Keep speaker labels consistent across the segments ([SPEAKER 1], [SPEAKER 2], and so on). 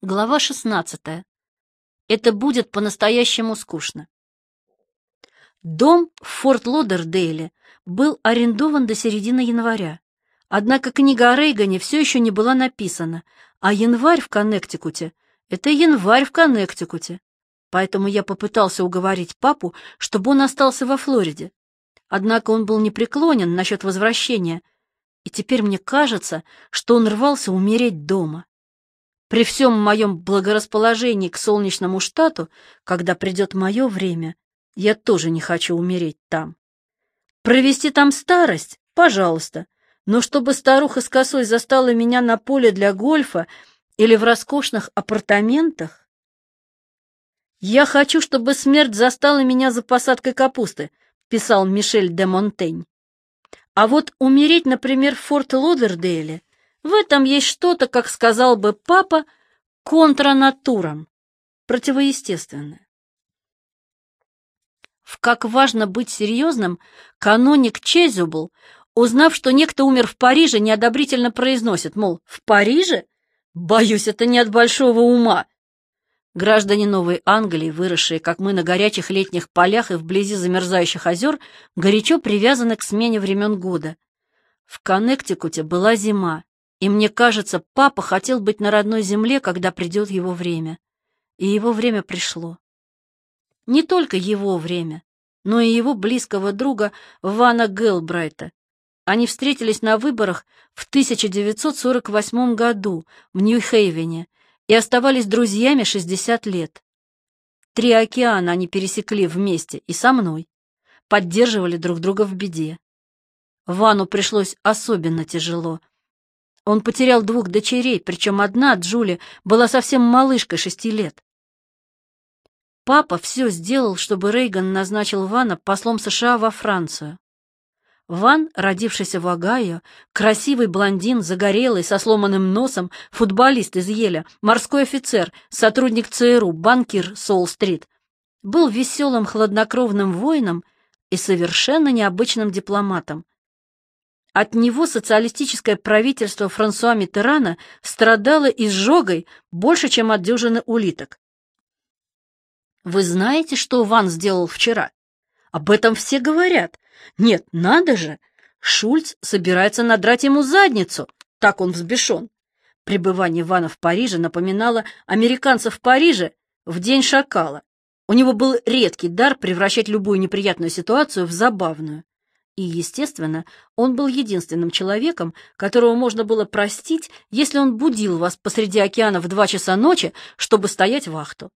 [SPEAKER 1] Глава 16. Это будет по-настоящему скучно. Дом в Форт Лодердейле был арендован до середины января. Однако книга о Рейгане все еще не была написана, а январь в Коннектикуте — это январь в Коннектикуте. Поэтому я попытался уговорить папу, чтобы он остался во Флориде. Однако он был непреклонен насчет возвращения, и теперь мне кажется, что он рвался умереть дома. При всем моем благорасположении к солнечному штату, когда придет мое время, я тоже не хочу умереть там. Провести там старость? Пожалуйста. Но чтобы старуха с косой застала меня на поле для гольфа или в роскошных апартаментах? Я хочу, чтобы смерть застала меня за посадкой капусты, писал Мишель де Монтень. А вот умереть, например, в Форт Лодердейле в этом есть что-то, как сказал бы папа, контранатуром, противоестественное. В «Как важно быть серьезным» каноник Чезюбл, узнав, что некто умер в Париже, неодобрительно произносит, мол, «В Париже? Боюсь, это не от большого ума». Граждане Новой Англии, выросшие, как мы, на горячих летних полях и вблизи замерзающих озер, горячо привязаны к смене времен года. В Коннектикуте была зима, и мне кажется, папа хотел быть на родной земле, когда придет его время. И его время пришло. Не только его время, но и его близкого друга Вана Гелбрайта. Они встретились на выборах в 1948 году в Нью-Хейвене и оставались друзьями 60 лет. Три океана они пересекли вместе и со мной, поддерживали друг друга в беде. Вану пришлось особенно тяжело — он потерял двух дочерей, причем одна, Джули, была совсем малышкой шести лет. Папа все сделал, чтобы Рейган назначил Вана послом США во Францию. Ван, родившийся в Огайо, красивый блондин, загорелый, со сломанным носом, футболист из Еля, морской офицер, сотрудник ЦРУ, банкир Солл-стрит, был веселым, хладнокровным воином и совершенно необычным дипломатом, от него социалистическое правительство Франсуа Миттерана страдало изжогой больше, чем от дюжины улиток. Вы знаете, что Ван сделал вчера? Об этом все говорят. Нет, надо же! Шульц собирается надрать ему задницу. Так он взбешен. Пребывание Вана в Париже напоминало американцев в Париже в день шакала. У него был редкий дар превращать любую неприятную ситуацию в забавную. И, естественно, он был единственным человеком, которого можно было простить, если он будил вас посреди океана в два часа ночи, чтобы стоять вахту.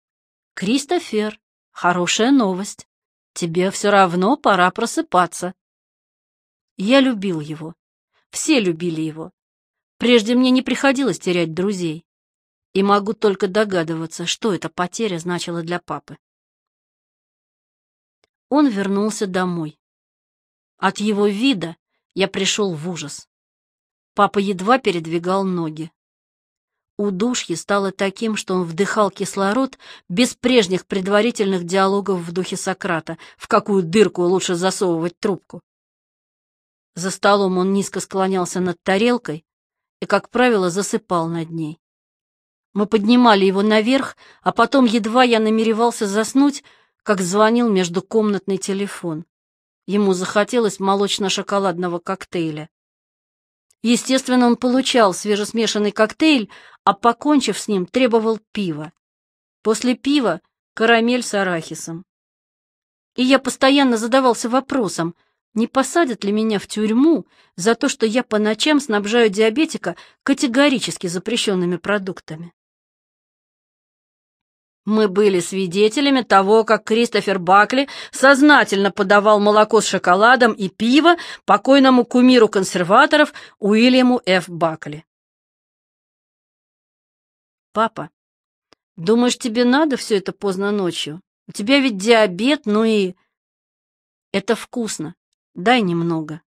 [SPEAKER 1] Кристофер, хорошая новость. Тебе все равно пора просыпаться. Я любил его. Все любили его. Прежде мне не приходилось терять друзей. И могу только догадываться, что эта потеря значила для папы. Он вернулся домой. От его вида я пришел в ужас. Папа едва передвигал ноги. Удушье стало таким, что он вдыхал кислород без прежних предварительных диалогов в духе Сократа, в какую дырку лучше засовывать трубку. За столом он низко склонялся над тарелкой и, как правило, засыпал над ней. Мы поднимали его наверх, а потом едва я намеревался заснуть, как звонил междукомнатный телефон. Ему захотелось молочно-шоколадного коктейля. Естественно, он получал свежесмешанный коктейль, а, покончив с ним, требовал пива. После пива — карамель с арахисом. И я постоянно задавался вопросом, не посадят ли меня в тюрьму за то, что я по ночам снабжаю диабетика категорически запрещенными продуктами. Мы были свидетелями того, как Кристофер Бакли сознательно подавал молоко с шоколадом и пиво покойному кумиру консерваторов Уильяму Ф. Бакли. «Папа, думаешь, тебе надо все это поздно ночью? У тебя ведь диабет, ну и...» «Это вкусно. Дай немного».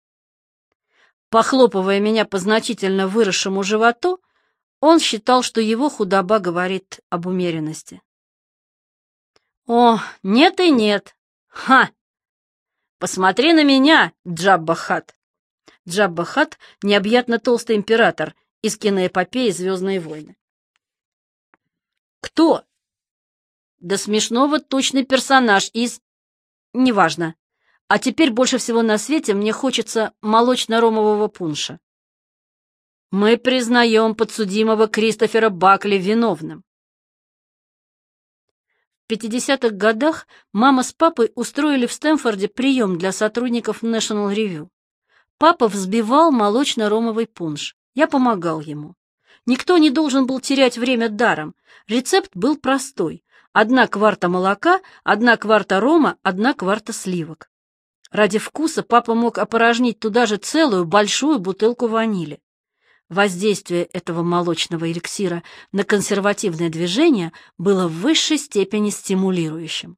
[SPEAKER 1] Похлопывая меня по значительно выросшему животу, он считал, что его худоба говорит об умеренности. О, нет и нет. Ха! Посмотри на меня, Джаббахат. Джаббахат — необъятно толстый император из киноэпопеи «Звездные войны». Кто? До смешного точный персонаж из... Неважно. А теперь больше всего на свете мне хочется молочно-ромового пунша. Мы признаем подсудимого Кристофера Бакли виновным. В 50-х годах мама с папой устроили в Стэнфорде прием для сотрудников National Review. Папа взбивал молочно-ромовый пунш. Я помогал ему. Никто не должен был терять время даром. Рецепт был простой. Одна кварта молока, одна кварта рома, одна кварта сливок. Ради вкуса папа мог опорожнить туда же целую большую бутылку ванили. Воздействие этого молочного эликсира на консервативное движение было в высшей степени стимулирующим.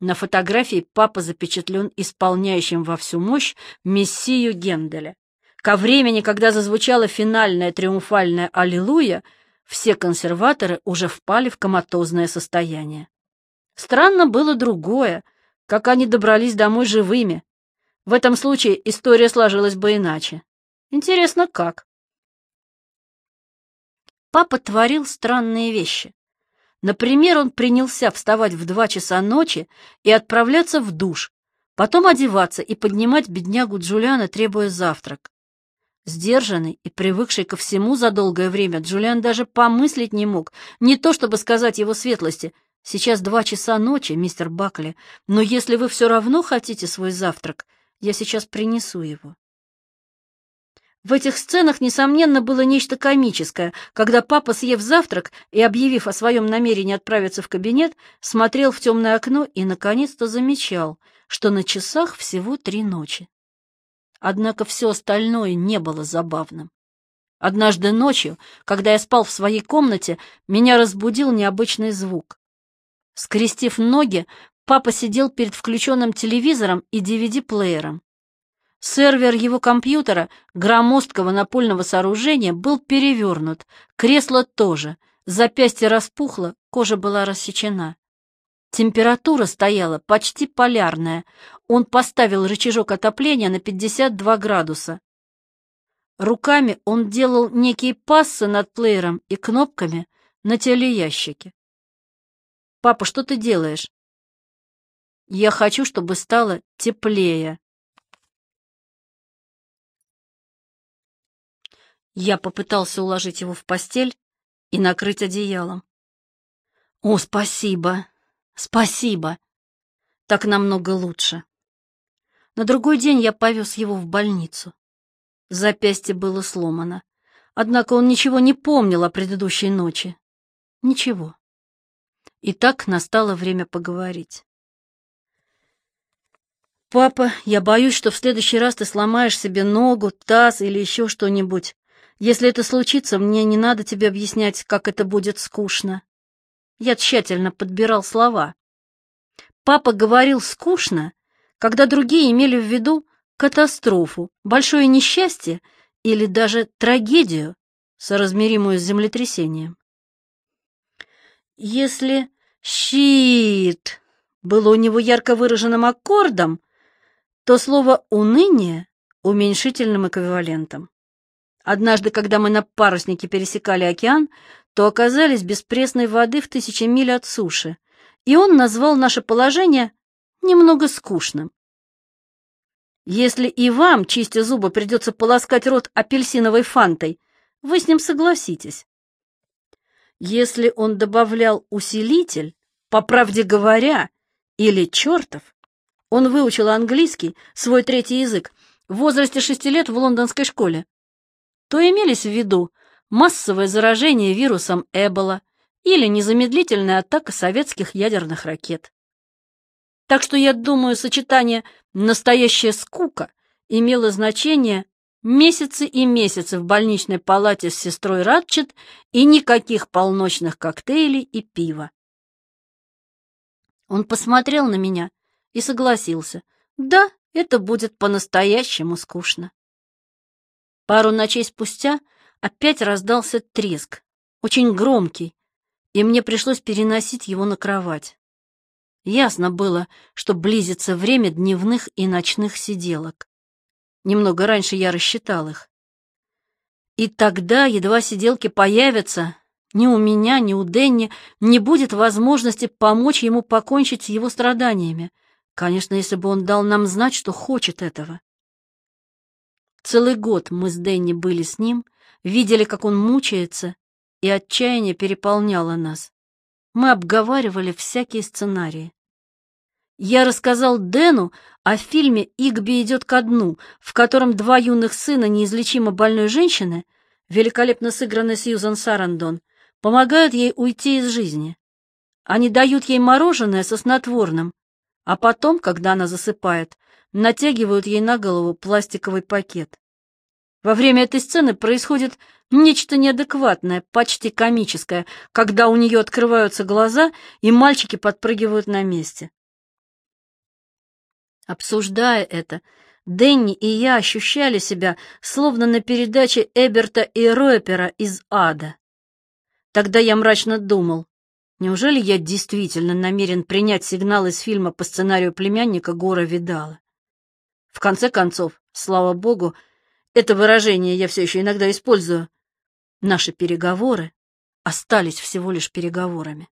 [SPEAKER 1] На фотографии папа запечатлен исполняющим во всю мощь мессию Генделя. Ко времени, когда зазвучала финальная триумфальная «Аллилуйя», все консерваторы уже впали в коматозное состояние. Странно было другое, как они добрались домой живыми. В этом случае история сложилась бы иначе. Интересно, как? Папа творил странные вещи. Например, он принялся вставать в два часа ночи и отправляться в душ, потом одеваться и поднимать беднягу Джулиана, требуя завтрак. Сдержанный и привыкший ко всему за долгое время, Джулиан даже помыслить не мог, не то чтобы сказать его светлости. Сейчас два часа ночи, мистер Бакли, но если вы все равно хотите свой завтрак, я сейчас принесу его. В этих сценах, несомненно, было нечто комическое, когда папа, съев завтрак и объявив о своем намерении отправиться в кабинет, смотрел в темное окно и, наконец-то, замечал, что на часах всего три ночи. Однако все остальное не было забавным. Однажды ночью, когда я спал в своей комнате, меня разбудил необычный звук. Скрестив ноги, папа сидел перед включенным телевизором и DVD-плеером. Сервер его компьютера, громоздкого напольного сооружения, был перевернут, кресло тоже, запястье распухло, кожа была рассечена. Температура стояла почти полярная. Он поставил рычажок отопления на 52 градуса. Руками он делал некие пассы над плеером и кнопками на телеящике. «Папа, что ты делаешь?» «Я хочу, чтобы стало теплее», Я попытался уложить его в постель и накрыть одеялом. «О, спасибо! Спасибо! Так намного лучше!» На другой день я повез его в больницу. Запястье было сломано, однако он ничего не помнил о предыдущей ночи. Ничего. И так настало время поговорить. «Папа, я боюсь, что в следующий раз ты сломаешь себе ногу, таз или еще что-нибудь. Если это случится, мне не надо тебе объяснять, как это будет скучно. Я тщательно подбирал слова. Папа говорил «скучно», когда другие имели в виду катастрофу, большое несчастье или даже трагедию, соразмеримую с землетрясением. Если «щит» было у него ярко выраженным аккордом, то слово «уныние» — уменьшительным эквивалентом. Однажды, когда мы на паруснике пересекали океан, то оказались без пресной воды в тысячи миль от суши, и он назвал наше положение немного скучным. Если и вам, чистя зубы, придется полоскать рот апельсиновой фантой, вы с ним согласитесь. Если он добавлял усилитель, по правде говоря, или чертов, он выучил английский, свой третий язык, в возрасте шести лет в лондонской школе то имелись в виду массовое заражение вирусом Эбола или незамедлительная атака советских ядерных ракет. Так что я думаю, сочетание «настоящая скука» имело значение месяцы и месяцы в больничной палате с сестрой Радчет и никаких полночных коктейлей и пива. Он посмотрел на меня и согласился. Да, это будет по-настоящему скучно. Пару ночей спустя опять раздался треск, очень громкий, и мне пришлось переносить его на кровать. Ясно было, что близится время дневных и ночных сиделок. Немного раньше я рассчитал их. И тогда, едва сиделки появятся, Ни у меня, ни у Денни не будет возможности помочь ему покончить с его страданиями. Конечно, если бы он дал нам знать, что хочет этого. Целый год мы с Дэнни были с ним, видели, как он мучается, и отчаяние переполняло нас. Мы обговаривали всякие сценарии. Я рассказал Дэну о фильме «Игби идет ко дну», в котором два юных сына неизлечимо больной женщины, великолепно сыгранной Сьюзан Сарандон, помогают ей уйти из жизни. Они дают ей мороженое со снотворным, а потом, когда она засыпает, натягивают ей на голову пластиковый пакет. Во время этой сцены происходит нечто неадекватное, почти комическое, когда у нее открываются глаза, и мальчики подпрыгивают на месте. Обсуждая это, Дэнни и я ощущали себя словно на передаче Эберта и Ройпера из ада. Тогда я мрачно думал, неужели я действительно намерен принять сигнал из фильма по сценарию племянника Гора Видала? В конце концов, слава богу, это выражение я все еще иногда использую. Наши переговоры остались всего лишь переговорами.